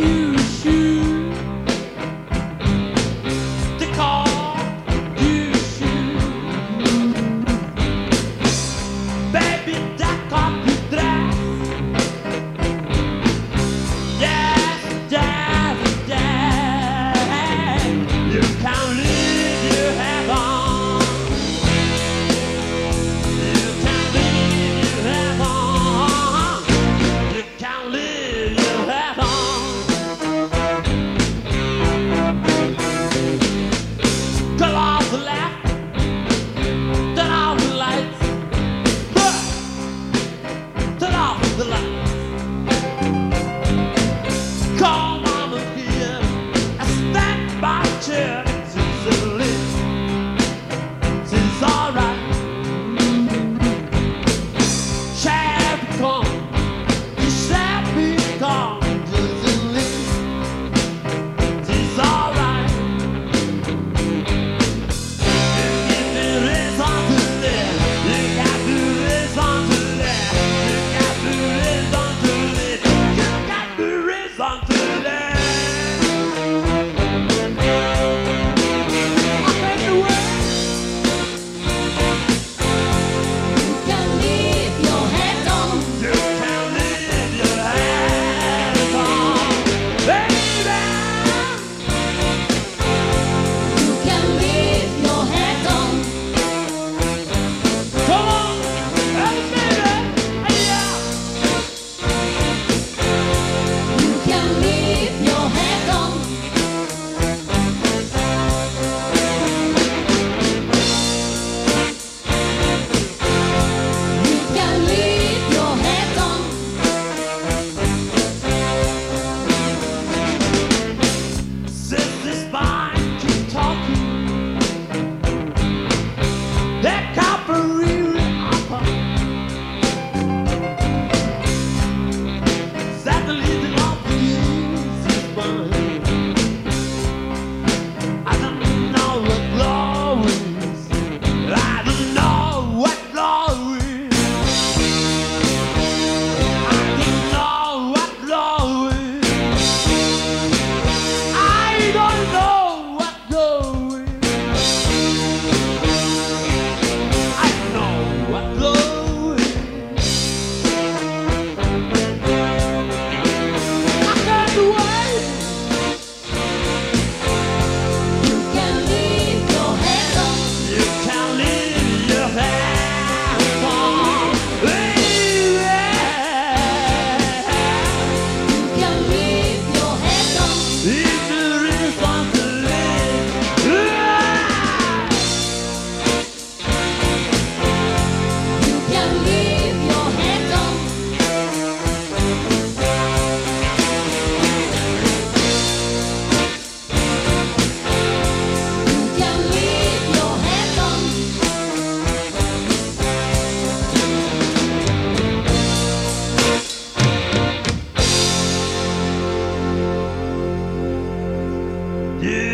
you. Yeah.